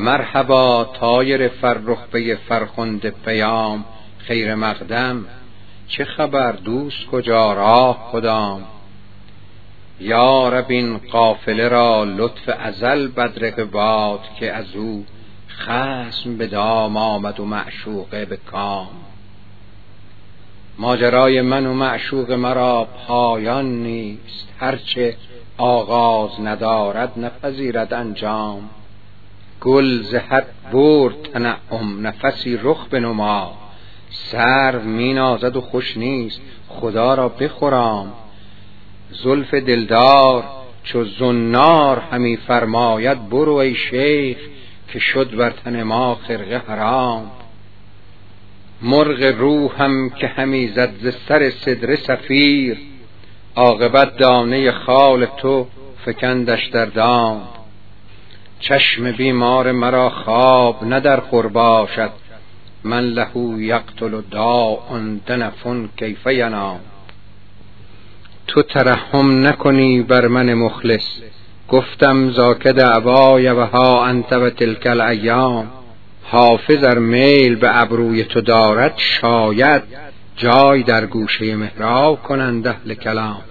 مرحبا طایر فرخ به فرخنده پیام خیر مقدم. چه خبر دوست کجا؟ راه کدام؟ یا رب این قافله را لطف ازل بدرق باد که از او خسم به دام آمد و معشوقه به کام. ماجرای من و معشوق مرا پایان نیست هرچه آغاز ندارد نپذیرد انجام. گل زهد برد تنعم نفسی رخ بنما سرو می نازد و خوش نیست خدا را بخورام. زلف دلدار چو زنار همی فرماید برو ای شیخ که شد بر تن ما خرقه حرام. مرغ روحم که همی زد ز سر صدر سفیر عاقبت دانه خال تو فکندش در دام. چشم بیمار مرا خواب نه در خور باشد. من له یقتل داء دنف کیف ینام. تو ترحم نکنی بر من مخلص. گفتم ذاک دعوای و ها انت و تلک الایام. حافظ ار میل به ابروی تو دارد شاید جای در گوشه محراب کنند اهل کلام.